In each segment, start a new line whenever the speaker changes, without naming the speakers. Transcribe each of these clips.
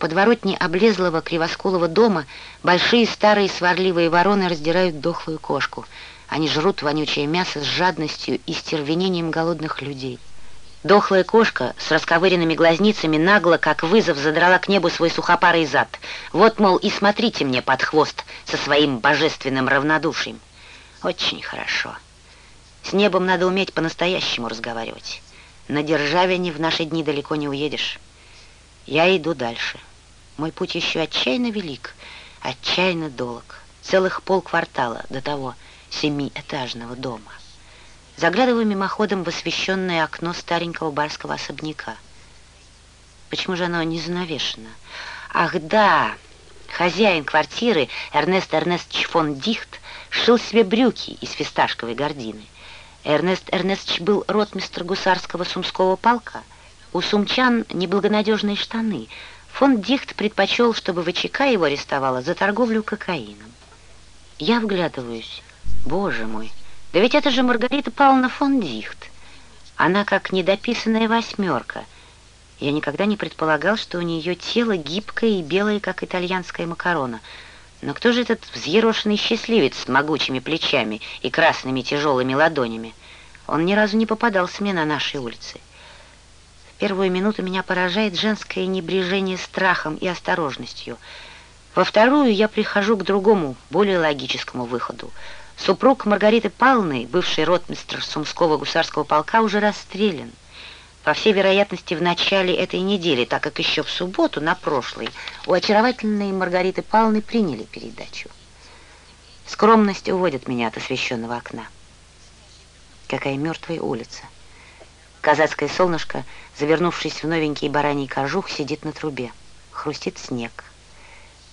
подворотне облезлого кривоскулого дома большие старые сварливые вороны раздирают дохлую кошку. Они жрут вонючее мясо с жадностью и стервенением голодных людей. Дохлая кошка с расковыренными глазницами нагло, как вызов, задрала к небу свой сухопарый зад. Вот, мол, и смотрите мне под хвост со своим божественным равнодушием. Очень хорошо. С небом надо уметь по-настоящему разговаривать. На державине в наши дни далеко не уедешь. Я иду дальше. Мой путь еще отчаянно велик, отчаянно долг. Целых полквартала до того семиэтажного дома. Заглядываю мимоходом в освещенное окно старенького барского особняка. Почему же оно не занавешено? Ах, да! Хозяин квартиры, Эрнест Эрнестович фон Дихт, шил себе брюки из фисташковой гордины. Эрнест Эрнестович был ротмистр гусарского сумского полка. У сумчан неблагонадежные штаны. Фон Дихт предпочел, чтобы ВЧК его арестовала за торговлю кокаином. Я вглядываюсь. Боже мой! Да ведь это же Маргарита Павловна фон Дихт. Она как недописанная восьмерка. Я никогда не предполагал, что у нее тело гибкое и белое, как итальянская макарона. Но кто же этот взъерошенный счастливец с могучими плечами и красными тяжелыми ладонями? Он ни разу не попадался мне на нашей улице. Первую минуту меня поражает женское небрежение страхом и осторожностью. Во вторую я прихожу к другому, более логическому выходу — Супруг Маргариты Павловны, бывший ротмистр Сумского гусарского полка, уже расстрелян. По всей вероятности, в начале этой недели, так как еще в субботу, на прошлой, у очаровательной Маргариты Павловны приняли передачу. Скромность уводит меня от освещенного окна. Какая мертвая улица. Казацкое солнышко, завернувшись в новенький бараний кожух, сидит на трубе. Хрустит снег.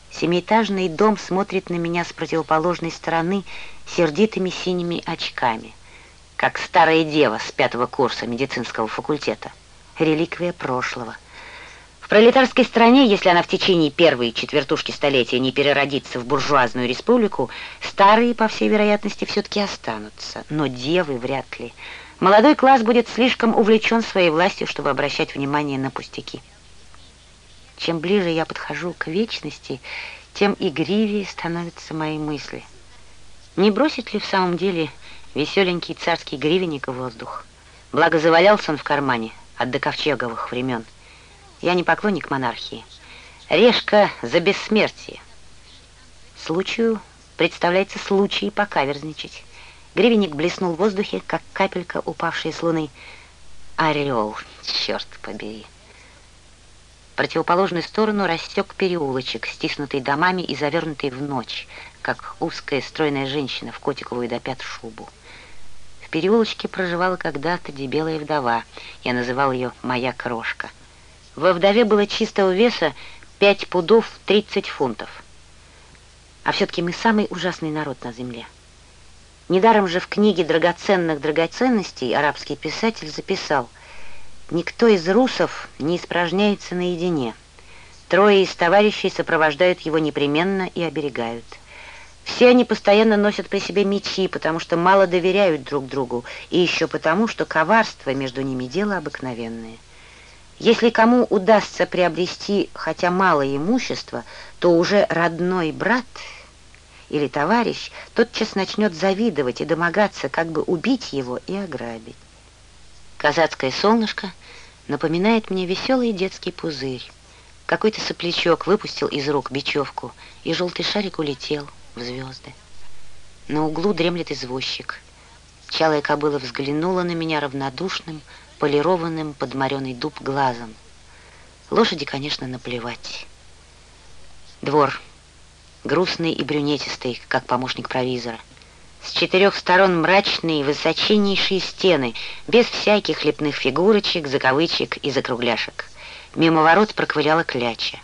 Семиэтажный дом смотрит на меня с противоположной стороны сердитыми синими очками, как старая дева с пятого курса медицинского факультета. Реликвия прошлого. В пролетарской стране, если она в течение первой четвертушки столетия не переродится в буржуазную республику, старые, по всей вероятности, все-таки останутся, но девы вряд ли. Молодой класс будет слишком увлечен своей властью, чтобы обращать внимание на пустяки. Чем ближе я подхожу к вечности, тем игривее становятся мои мысли. Не бросит ли в самом деле веселенький царский гривенник в воздух? Благо завалялся он в кармане от доковчеговых времен. Я не поклонник монархии. Решка за бессмертие. Случаю представляется случай покаверзничать. Гривенник блеснул в воздухе, как капелька, упавшая с луны. Орел, черт побери противоположную сторону растек переулочек, стиснутый домами и завернутый в ночь, как узкая стройная женщина в котиковую до пят шубу. В переулочке проживала когда-то дебелая вдова. Я называл ее «моя крошка». Во вдове было чистого веса 5 пудов 30 фунтов. А все-таки мы самый ужасный народ на земле. Недаром же в книге драгоценных драгоценностей арабский писатель записал – Никто из русов не испражняется наедине. Трое из товарищей сопровождают его непременно и оберегают. Все они постоянно носят при себе мечи, потому что мало доверяют друг другу, и еще потому, что коварство между ними дело обыкновенное. Если кому удастся приобрести хотя малое имущество, то уже родной брат или товарищ тотчас начнет завидовать и домогаться, как бы убить его и ограбить. Казацкое солнышко напоминает мне веселый детский пузырь. Какой-то соплячок выпустил из рук бечевку, и желтый шарик улетел в звезды. На углу дремлет извозчик. Чалая кобыла взглянула на меня равнодушным, полированным под мореный дуб глазом. Лошади, конечно, наплевать. Двор. Грустный и брюнетистый, как помощник провизора. С четырех сторон мрачные высоченнейшие стены, без всяких лепных фигурочек, закавычек и закругляшек. Мимо ворот проковыряла кляча.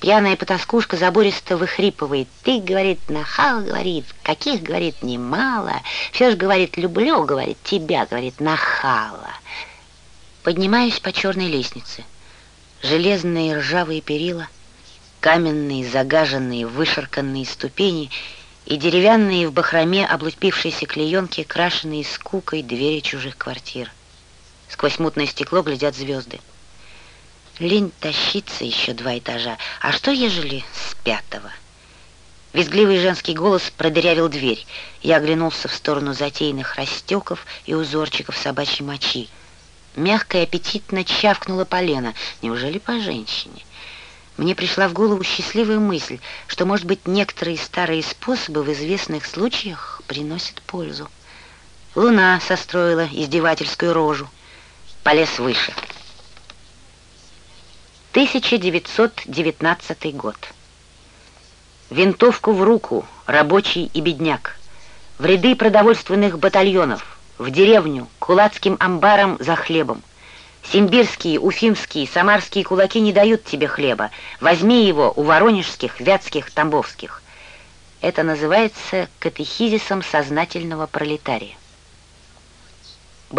Пьяная потаскушка забористо выхрипывает. «Ты, — говорит, — нахал, — говорит, — каких, — говорит, — немало. Все же, — говорит, — люблю, — говорит, — тебя, — говорит, — нахала». Поднимаюсь по черной лестнице. Железные ржавые перила, каменные, загаженные, вышарканные ступени — и деревянные в бахроме облупившиеся клеенки, крашенные скукой двери чужих квартир. Сквозь мутное стекло глядят звезды. Лень тащиться еще два этажа. А что, ежели с пятого? Визгливый женский голос продырявил дверь. Я оглянулся в сторону затейных растеков и узорчиков собачьей мочи. Мягко и аппетитно чавкнула полена. Неужели по женщине? Мне пришла в голову счастливая мысль, что, может быть, некоторые старые способы в известных случаях приносят пользу. Луна состроила издевательскую рожу. Полез выше. 1919 год. Винтовку в руку, рабочий и бедняк. В ряды продовольственных батальонов, в деревню, кулацким амбарам за хлебом. Симбирские, уфимские, самарские кулаки не дают тебе хлеба. Возьми его у воронежских, вятских, тамбовских. Это называется катехизисом сознательного пролетария.